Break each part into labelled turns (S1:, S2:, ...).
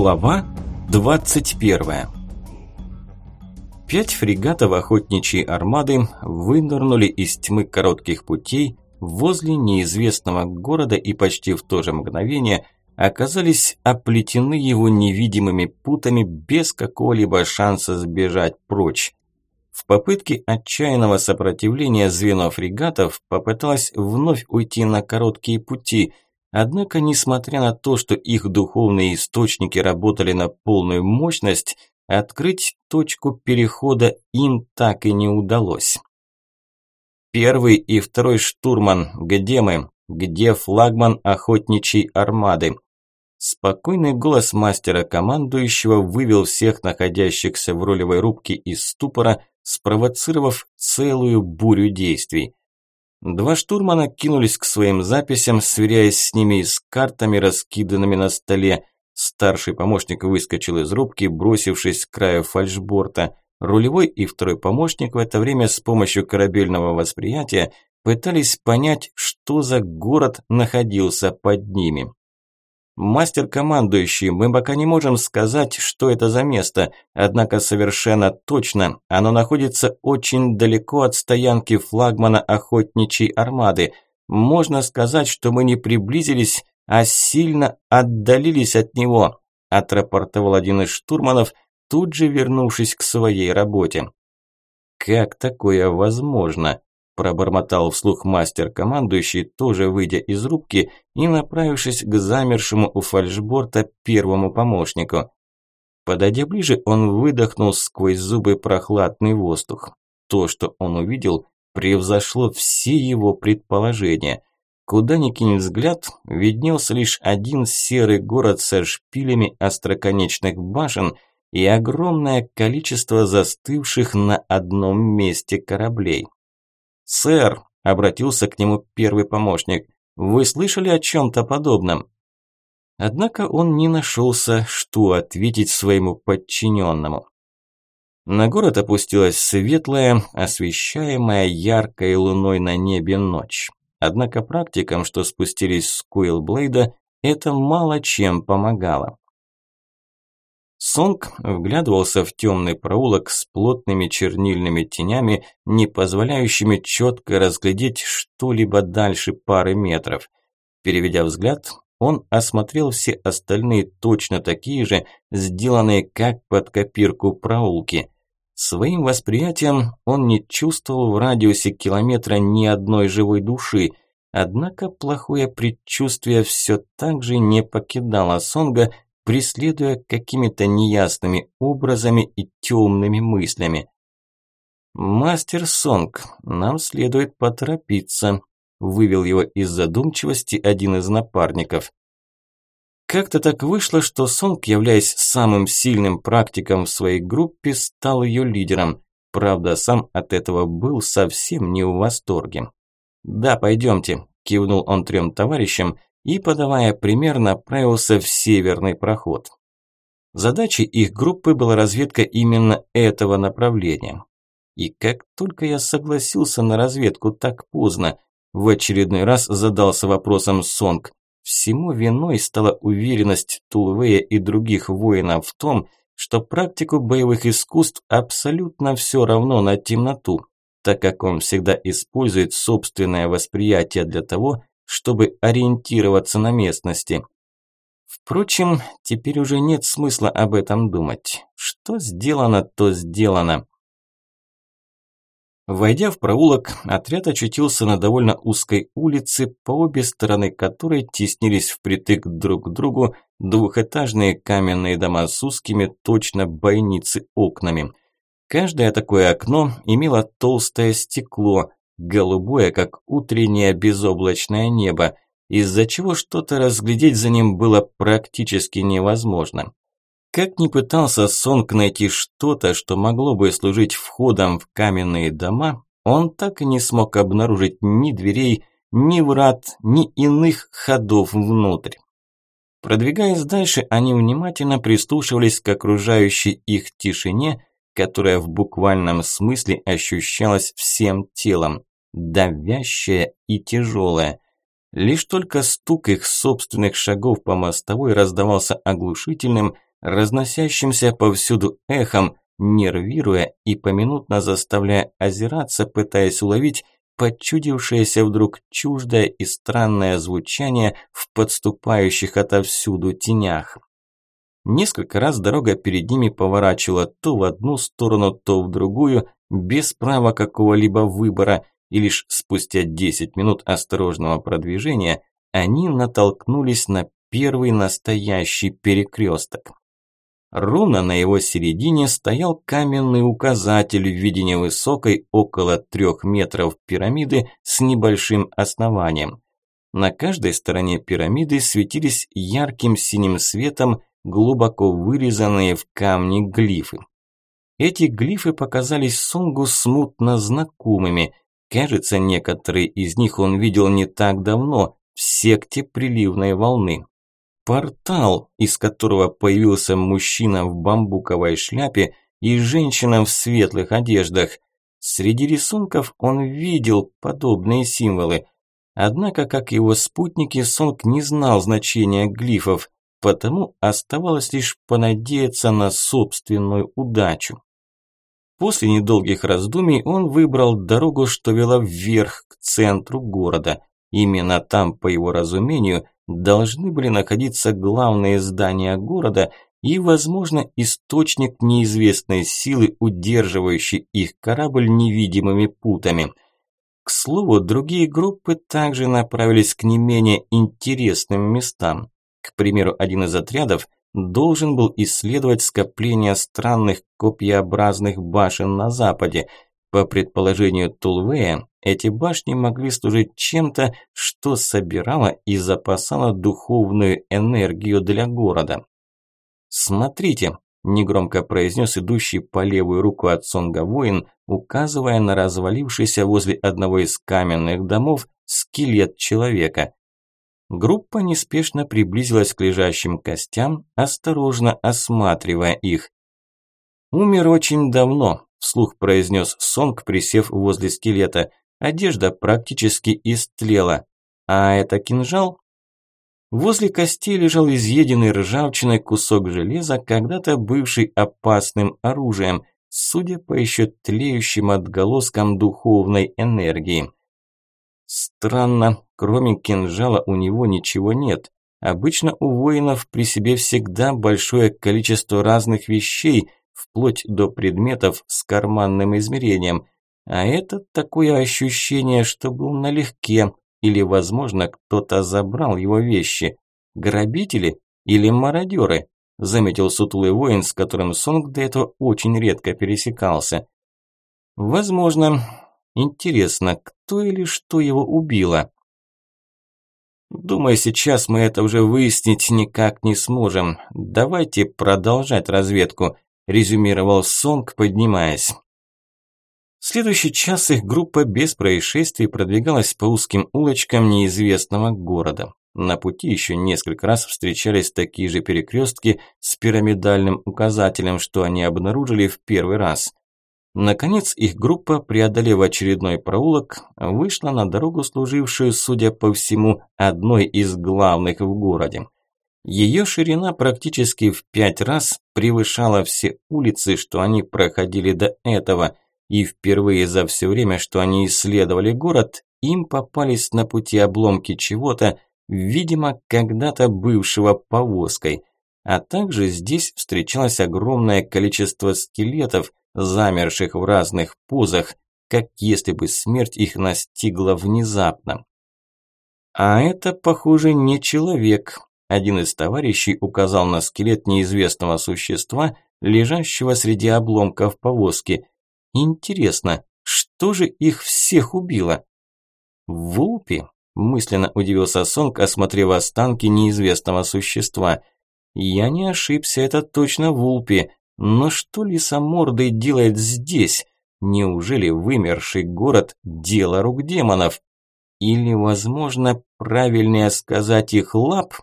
S1: Глава 21 Пять фрегатов охотничьей армады вынырнули из тьмы коротких путей возле неизвестного города и почти в то же мгновение оказались оплетены его невидимыми путами без какого-либо шанса сбежать прочь. В попытке отчаянного сопротивления звено фрегатов попыталось вновь уйти на короткие пути – Однако, несмотря на то, что их духовные источники работали на полную мощность, открыть точку перехода им так и не удалось. Первый и второй штурман, где мы? Где флагман охотничьей армады? Спокойный голос мастера командующего вывел всех находящихся в ролевой рубке из ступора, спровоцировав целую бурю действий. Два штурмана кинулись к своим записям, сверяясь с ними и с картами, раскиданными на столе. Старший помощник выскочил из рубки, бросившись к краю фальшборта. Рулевой и второй помощник в это время с помощью корабельного восприятия пытались понять, что за город находился под ними. «Мастер-командующий, мы пока не можем сказать, что это за место, однако совершенно точно оно находится очень далеко от стоянки флагмана охотничьей армады. Можно сказать, что мы не приблизились, а сильно отдалились от него», отрапортовал один из штурманов, тут же вернувшись к своей работе. «Как такое возможно?» Пробормотал вслух мастер-командующий, тоже выйдя из рубки и направившись к замершему у фальшборта первому помощнику. Подойдя ближе, он выдохнул сквозь зубы прохладный воздух. То, что он увидел, превзошло все его предположения. Куда ни кинь взгляд, виднелся лишь один серый город со шпилями остроконечных башен и огромное количество застывших на одном месте кораблей. «Сэр», – обратился к нему первый помощник, – «вы слышали о чем-то подобном?» Однако он не нашелся, что ответить своему подчиненному. На город опустилась светлая, освещаемая яркой луной на небе ночь. Однако практикам, что спустились с Куилблейда, это мало чем помогало. Сонг вглядывался в темный проулок с плотными чернильными тенями, не позволяющими четко разглядеть что-либо дальше пары метров. Переведя взгляд, он осмотрел все остальные точно такие же, сделанные как под копирку проулки. Своим восприятием он не чувствовал в радиусе километра ни одной живой души, однако плохое предчувствие все так же не покидало Сонга, преследуя какими-то неясными образами и темными мыслями. «Мастер Сонг, нам следует поторопиться», – вывел его из задумчивости один из напарников. Как-то так вышло, что Сонг, являясь самым сильным практиком в своей группе, стал ее лидером. Правда, сам от этого был совсем не в восторге. «Да, пойдемте», – кивнул он трем товарищам и, подавая пример, направился в северный проход. Задачей их группы была разведка именно этого направления. И как только я согласился на разведку так поздно, в очередной раз задался вопросом Сонг. Всему виной стала уверенность Тулвея и других воинов в том, что практику боевых искусств абсолютно все равно на темноту, так как он всегда использует собственное восприятие для того, чтобы ориентироваться на местности. Впрочем, теперь уже нет смысла об этом думать. Что сделано, то сделано. Войдя в проулок, отряд очутился на довольно узкой улице, по обе стороны которой теснились впритык друг к другу двухэтажные каменные дома с узкими точно бойницы окнами. Каждое такое окно имело толстое стекло, голубое, как утреннее безоблачное небо, из-за чего что-то разглядеть за ним было практически невозможно. Как ни пытался Сонг найти что-то, что могло бы служить входом в каменные дома, он так и не смог обнаружить ни дверей, ни врат, ни иных ходов внутрь. Продвигаясь дальше, они внимательно прислушивались к окружающей их тишине, которая в буквальном смысле ощущалась всем телом давящая и тяжелая. Лишь только стук их собственных шагов по мостовой раздавался оглушительным, разносящимся повсюду эхом, нервируя и поминутно заставляя озираться, пытаясь уловить почудившееся вдруг чуждое и странное звучание в подступающих отовсюду тенях. Несколько раз дорога перед ними поворачивала то в одну сторону, то в другую, без права какого-либо выбора, и лишь спустя 10 минут осторожного продвижения они натолкнулись на первый настоящий перекресток. Ровно на его середине стоял каменный указатель в виде невысокой, около трех метров пирамиды с небольшим основанием. На каждой стороне пирамиды светились ярким синим светом глубоко вырезанные в камне глифы. Эти глифы показались Сонгу смутно знакомыми. Кажется, некоторые из них он видел не так давно, в секте приливной волны. Портал, из которого появился мужчина в бамбуковой шляпе и женщина в светлых одеждах. Среди рисунков он видел подобные символы. Однако, как его спутники, Сонг не знал значения глифов, потому оставалось лишь понадеяться на собственную удачу. После недолгих раздумий он выбрал дорогу, что вела вверх к центру города. Именно там, по его разумению, должны были находиться главные здания города и, возможно, источник неизвестной силы, удерживающий их корабль невидимыми путами. К слову, другие группы также направились к не менее интересным местам. К примеру, один из отрядов должен был исследовать скопление странных копьеобразных башен на западе – по предположению Тулвея, эти башни могли служить чем-то, что собирало и запасало духовную энергию для города. «Смотрите», – негромко произнес идущий по левую руку от Сонга воин, указывая на развалившийся возле одного из каменных домов скелет человека. Группа неспешно приблизилась к лежащим костям, осторожно осматривая их. Умер очень давно, вслух произнес Сонг, присев возле скелета. Одежда практически истлела. А это кинжал? Возле костей лежал изъеденный ржавчиной кусок железа, когда-то бывший опасным оружием, судя по еще тлеющим отголоскам духовной энергии. Странно, кроме кинжала у него ничего нет. Обычно у воинов при себе всегда большое количество разных вещей, вплоть до предметов с карманным измерением. А это такое ощущение, что был налегке, или, возможно, кто-то забрал его вещи. Грабители или мародеры? Заметил сутулый воин, с которым Сонг до этого очень редко пересекался. Возможно. Интересно, кто или что его убило? Думаю, сейчас мы это уже выяснить никак не сможем. Давайте продолжать разведку резюмировал Сонг, поднимаясь. следующий час их группа без происшествий продвигалась по узким улочкам неизвестного города. На пути еще несколько раз встречались такие же перекрестки с пирамидальным указателем, что они обнаружили в первый раз. Наконец их группа, преодолев очередной проулок, вышла на дорогу, служившую, судя по всему, одной из главных в городе. Ее ширина практически в пять раз превышала все улицы, что они проходили до этого, и впервые за все время, что они исследовали город, им попались на пути обломки чего-то, видимо, когда-то бывшего повозкой. А также здесь встречалось огромное количество скелетов, замерших в разных позах, как если бы смерть их настигла внезапно. А это, похоже, не человек, один из товарищей указал на скелет неизвестного существа, лежащего среди обломков повозки. Интересно, что же их всех убило? Вулпи? Мысленно удивился Сонг, осмотрев останки неизвестного существа. Я не ошибся, это точно Вулпи. Но что лисомордый делает здесь? Неужели вымерший город – дело рук демонов? Или, возможно, правильнее сказать их лап?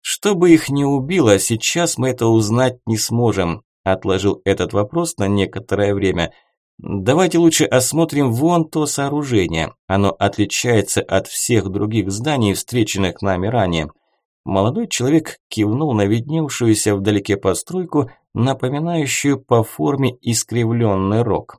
S1: Чтобы их не убило, сейчас мы это узнать не сможем. Отложил этот вопрос на некоторое время. Давайте лучше осмотрим вон то сооружение. Оно отличается от всех других зданий, встреченных нами ранее. Молодой человек кивнул на видневшуюся вдалеке постройку, напоминающую по форме искривленный рог.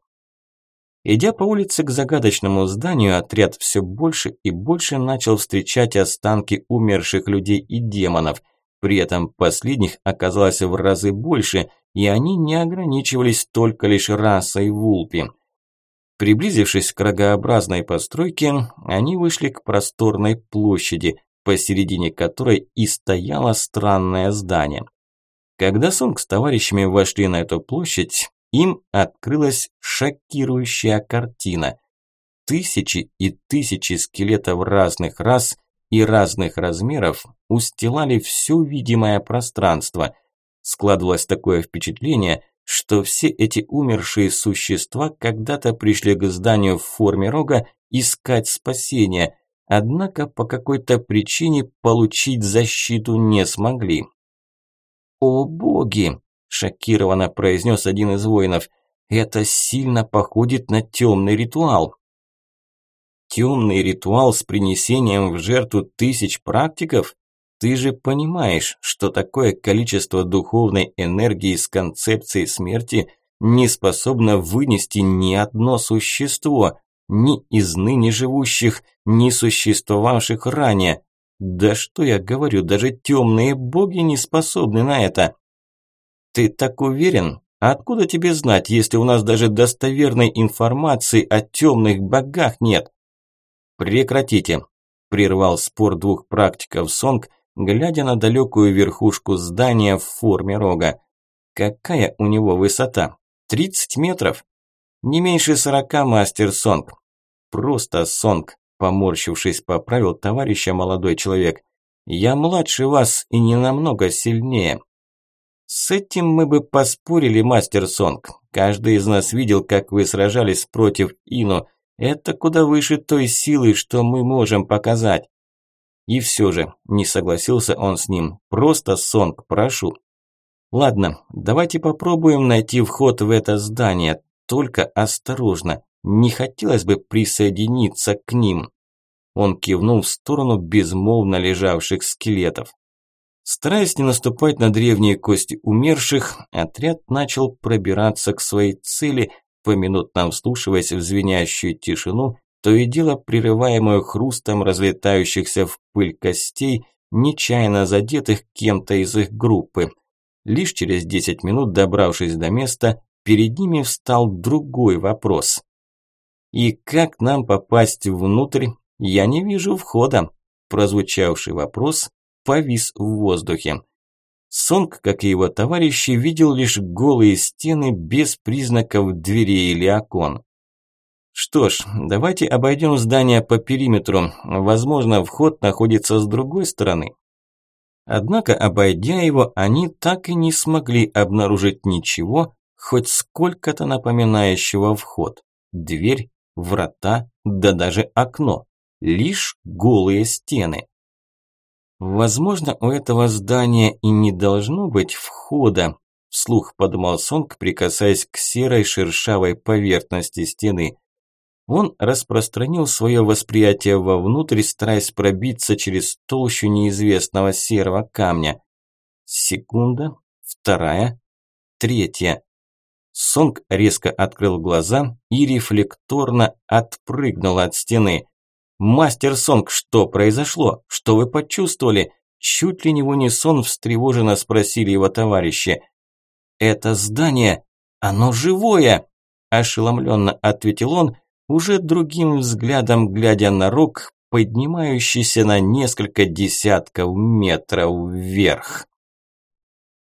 S1: Идя по улице к загадочному зданию, отряд все больше и больше начал встречать останки умерших людей и демонов. При этом последних оказалось в разы больше, и они не ограничивались только лишь расой вулпи. Приблизившись к рогообразной постройке, они вышли к просторной площади, посередине которой и стояло странное здание. Когда Сонг с товарищами вошли на эту площадь, им открылась шокирующая картина. Тысячи и тысячи скелетов разных рас и разных размеров устилали все видимое пространство. Складывалось такое впечатление, что все эти умершие существа когда-то пришли к зданию в форме рога искать спасения, однако по какой-то причине получить защиту не смогли. «О боги!» шокированно произнес один из воинов. Это сильно походит на темный ритуал. Темный ритуал с принесением в жертву тысяч практиков? Ты же понимаешь, что такое количество духовной энергии с концепцией смерти не способно вынести ни одно существо, ни из ныне живущих, ни существовавших ранее. Да что я говорю, даже темные боги не способны на это. «Ты так уверен? откуда тебе знать, если у нас даже достоверной информации о темных богах нет?» «Прекратите», – прервал спор двух практиков Сонг, глядя на далекую верхушку здания в форме рога. «Какая у него высота? 30 метров?» «Не меньше сорока, мастер Сонг». «Просто Сонг», – поморщившись, поправил товарища молодой человек. «Я младше вас и не намного сильнее. С этим мы бы поспорили, мастер Сонг. Каждый из нас видел, как вы сражались против Ину. Это куда выше той силы, что мы можем показать. И все же, не согласился он с ним. Просто Сонг, прошу. Ладно, давайте попробуем найти вход в это здание. Только осторожно. Не хотелось бы присоединиться к ним. Он кивнул в сторону безмолвно лежавших скелетов. Стараясь не наступать на древние кости умерших, отряд начал пробираться к своей цели, поминутно вслушиваясь в звенящую тишину, то и дело прерываемую хрустом разлетающихся в пыль костей, нечаянно задетых кем-то из их группы. Лишь через 10 минут, добравшись до места, перед ними встал другой вопрос. «И как нам попасть внутрь? Я не вижу входа», прозвучавший вопрос повис в воздухе. Сонг, как и его товарищи, видел лишь голые стены без признаков дверей или окон. Что ж, давайте обойдем здание по периметру. Возможно, вход находится с другой стороны. Однако, обойдя его, они так и не смогли обнаружить ничего, хоть сколько-то напоминающего вход. Дверь, врата, да даже окно. Лишь голые стены. Возможно, у этого здания и не должно быть входа, вслух подумал Сонг, прикасаясь к серой шершавой поверхности стены. Он распространил свое восприятие вовнутрь, стараясь пробиться через толщу неизвестного серого камня. Секунда, вторая, третья. Сонг резко открыл глаза и рефлекторно отпрыгнул от стены. «Мастер Сонг, что произошло? Что вы почувствовали?» Чуть ли не в унисон встревоженно спросили его товарищи. «Это здание, оно живое!» Ошеломленно ответил он, уже другим взглядом глядя на рог, поднимающийся на несколько десятков метров вверх.